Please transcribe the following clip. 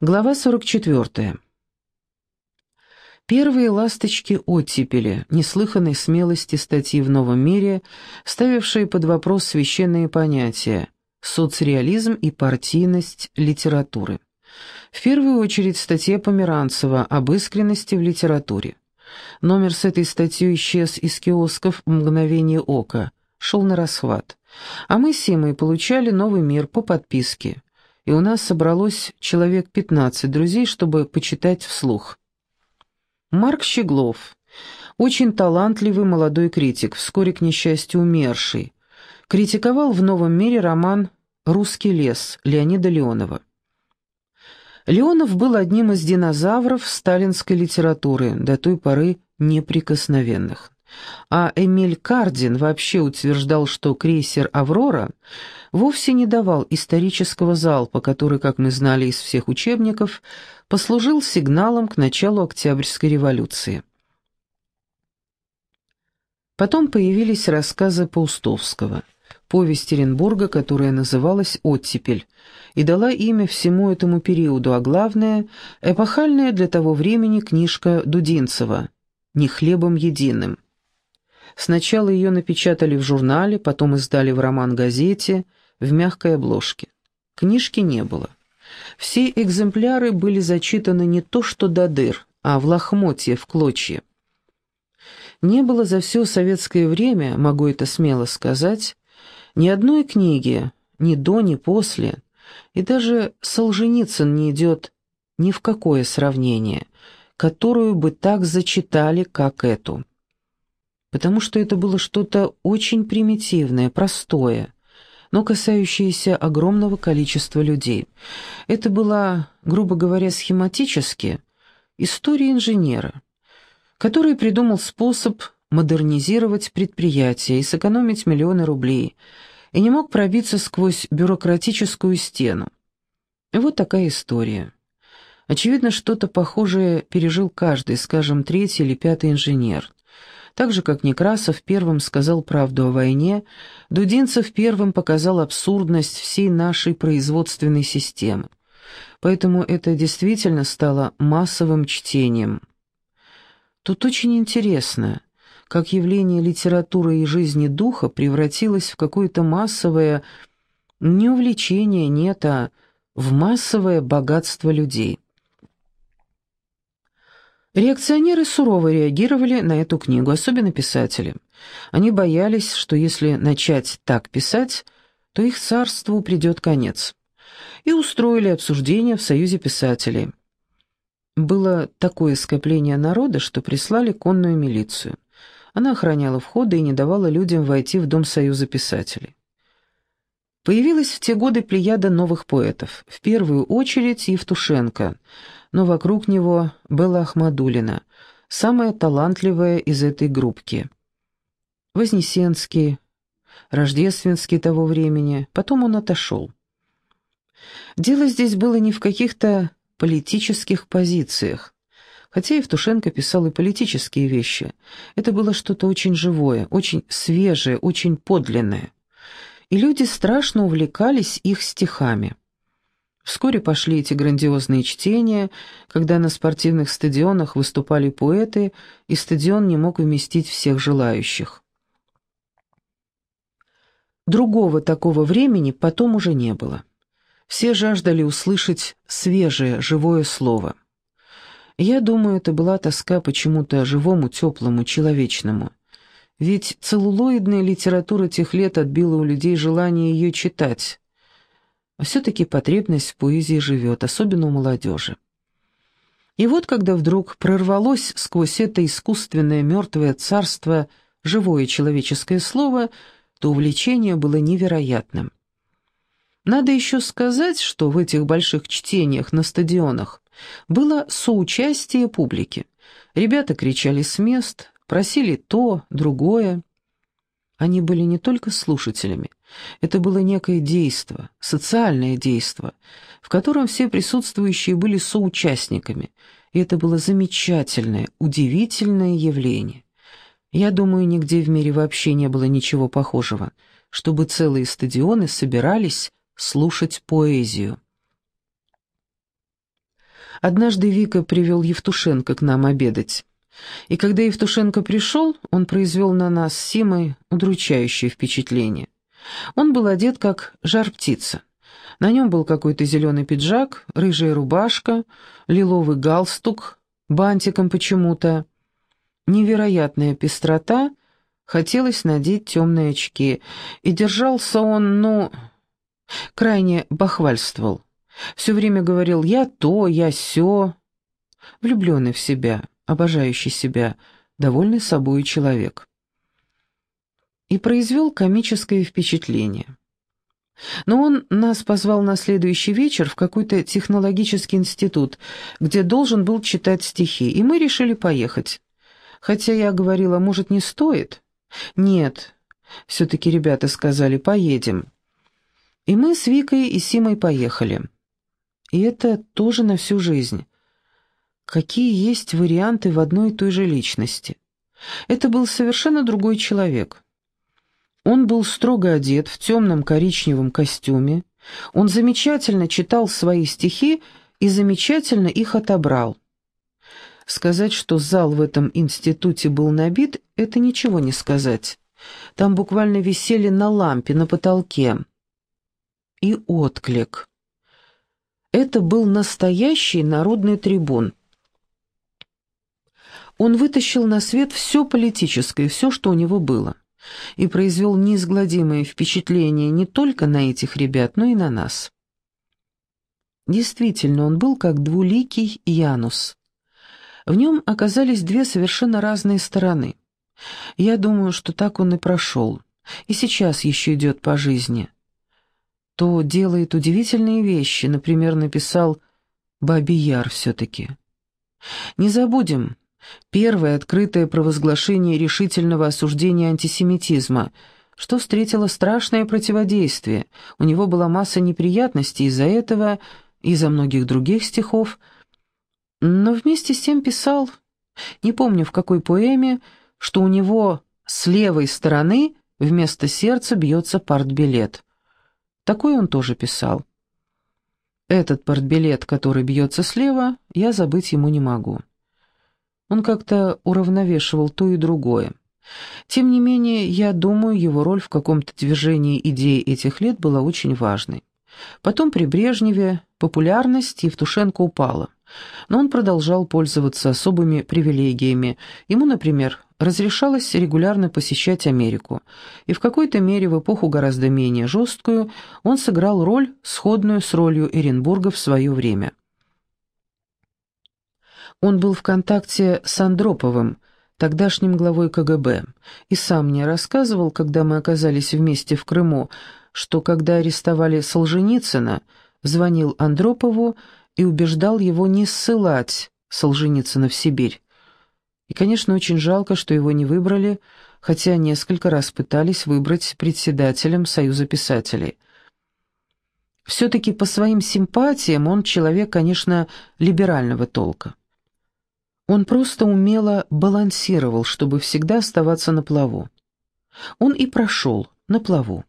Глава 44. Первые ласточки оттепели, неслыханной смелости статьи в «Новом мире», ставившие под вопрос священные понятия «соцреализм» и «партийность» литературы. В первую очередь статья Померанцева об искренности в литературе. Номер с этой статьей исчез из киосков в мгновение ока, шел на расхват. А мы с Симой получали «Новый мир» по подписке и у нас собралось человек пятнадцать друзей, чтобы почитать вслух. Марк Щеглов, очень талантливый молодой критик, вскоре, к несчастью, умерший, критиковал в «Новом мире» роман «Русский лес» Леонида Леонова. Леонов был одним из динозавров сталинской литературы, до той поры неприкосновенных. А Эмиль Кардин вообще утверждал, что крейсер «Аврора» вовсе не давал исторического залпа, который, как мы знали из всех учебников, послужил сигналом к началу Октябрьской революции. Потом появились рассказы Паустовского, повесть Оренбурга, которая называлась «Оттепель», и дала имя всему этому периоду, а главное – эпохальная для того времени книжка Дудинцева «Не хлебом единым». Сначала ее напечатали в журнале, потом издали в роман-газете – в мягкой обложке. Книжки не было. Все экземпляры были зачитаны не то что до дыр, а в лохмотье, в клочья. Не было за все советское время, могу это смело сказать, ни одной книги, ни до, ни после, и даже Солженицын не идет ни в какое сравнение, которую бы так зачитали, как эту. Потому что это было что-то очень примитивное, простое, но касающиеся огромного количества людей. Это была, грубо говоря, схематически история инженера, который придумал способ модернизировать предприятие и сэкономить миллионы рублей, и не мог пробиться сквозь бюрократическую стену. И вот такая история. Очевидно, что-то похожее пережил каждый, скажем, третий или пятый инженер. Так же, как Некрасов первым сказал правду о войне, Дудинцев первым показал абсурдность всей нашей производственной системы. Поэтому это действительно стало массовым чтением. Тут очень интересно, как явление литературы и жизни духа превратилось в какое-то массовое, не увлечение, нет, а в массовое богатство людей. Реакционеры сурово реагировали на эту книгу, особенно писатели. Они боялись, что если начать так писать, то их царству придет конец. И устроили обсуждение в Союзе писателей. Было такое скопление народа, что прислали конную милицию. Она охраняла входы и не давала людям войти в Дом Союза писателей. Появилась в те годы плеяда новых поэтов, в первую очередь Евтушенко – но вокруг него была Ахмадулина, самая талантливая из этой группки. Вознесенский, Рождественский того времени, потом он отошел. Дело здесь было не в каких-то политических позициях, хотя Евтушенко писал и политические вещи. Это было что-то очень живое, очень свежее, очень подлинное. И люди страшно увлекались их стихами. Вскоре пошли эти грандиозные чтения, когда на спортивных стадионах выступали поэты, и стадион не мог вместить всех желающих. Другого такого времени потом уже не было. Все жаждали услышать свежее, живое слово. Я думаю, это была тоска почему-то живому, теплому, человечному. Ведь целлулоидная литература тех лет отбила у людей желание ее читать, все-таки потребность в поэзии живет, особенно у молодежи. И вот когда вдруг прорвалось сквозь это искусственное мертвое царство живое человеческое слово, то увлечение было невероятным. Надо еще сказать, что в этих больших чтениях на стадионах было соучастие публики. Ребята кричали с мест, просили то, другое. Они были не только слушателями, это было некое действо, социальное действо, в котором все присутствующие были соучастниками, и это было замечательное, удивительное явление. Я думаю, нигде в мире вообще не было ничего похожего, чтобы целые стадионы собирались слушать поэзию. Однажды Вика привел Евтушенко к нам обедать. И когда Евтушенко пришел, он произвел на нас с Симой удручающее впечатление. Он был одет как жар-птица. На нем был какой-то зеленый пиджак, рыжая рубашка, лиловый галстук, бантиком почему-то. Невероятная пестрота, хотелось надеть темные очки, и держался он, ну, крайне бахвальствовал. Все время говорил «я то, я сё». Влюбленный в себя, обожающий себя, довольный собой человек. И произвел комическое впечатление. Но он нас позвал на следующий вечер в какой-то технологический институт, где должен был читать стихи, и мы решили поехать. Хотя я говорила, может, не стоит? Нет, все-таки ребята сказали, поедем. И мы с Викой и Симой поехали. И это тоже на всю жизнь. Какие есть варианты в одной и той же личности. Это был совершенно другой человек. Он был строго одет в темном коричневом костюме, он замечательно читал свои стихи и замечательно их отобрал. Сказать, что зал в этом институте был набит, это ничего не сказать. Там буквально висели на лампе, на потолке. И отклик. Это был настоящий народный трибун. Он вытащил на свет все политическое, все, что у него было и произвел неизгладимое впечатление не только на этих ребят, но и на нас. Действительно, он был как двуликий Янус. В нем оказались две совершенно разные стороны. Я думаю, что так он и прошел, и сейчас еще идет по жизни. То делает удивительные вещи, например, написал «Бабий Яр» все-таки. Не забудем, Первое открытое провозглашение решительного осуждения антисемитизма, что встретило страшное противодействие. У него была масса неприятностей из-за этого из-за многих других стихов. Но вместе с тем писал, не помню в какой поэме, что у него с левой стороны вместо сердца бьется партбилет. Такой он тоже писал. Этот партбилет, который бьется слева, я забыть ему не могу. Он как-то уравновешивал то и другое. Тем не менее, я думаю, его роль в каком-то движении идей этих лет была очень важной. Потом при Брежневе популярность Евтушенко упала, но он продолжал пользоваться особыми привилегиями. Ему, например, разрешалось регулярно посещать Америку, и в какой-то мере в эпоху гораздо менее жесткую он сыграл роль, сходную с ролью Эренбурга в свое время. Он был в контакте с Андроповым, тогдашним главой КГБ, и сам мне рассказывал, когда мы оказались вместе в Крыму, что когда арестовали Солженицына, звонил Андропову и убеждал его не ссылать Солженицына в Сибирь. И, конечно, очень жалко, что его не выбрали, хотя несколько раз пытались выбрать председателем Союза писателей. Все-таки по своим симпатиям он человек, конечно, либерального толка. Он просто умело балансировал, чтобы всегда оставаться на плаву. Он и прошел на плаву.